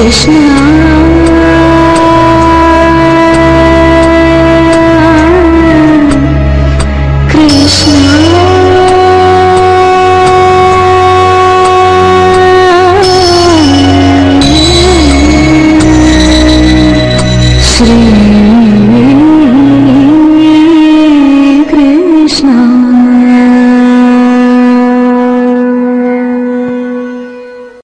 कृष्णा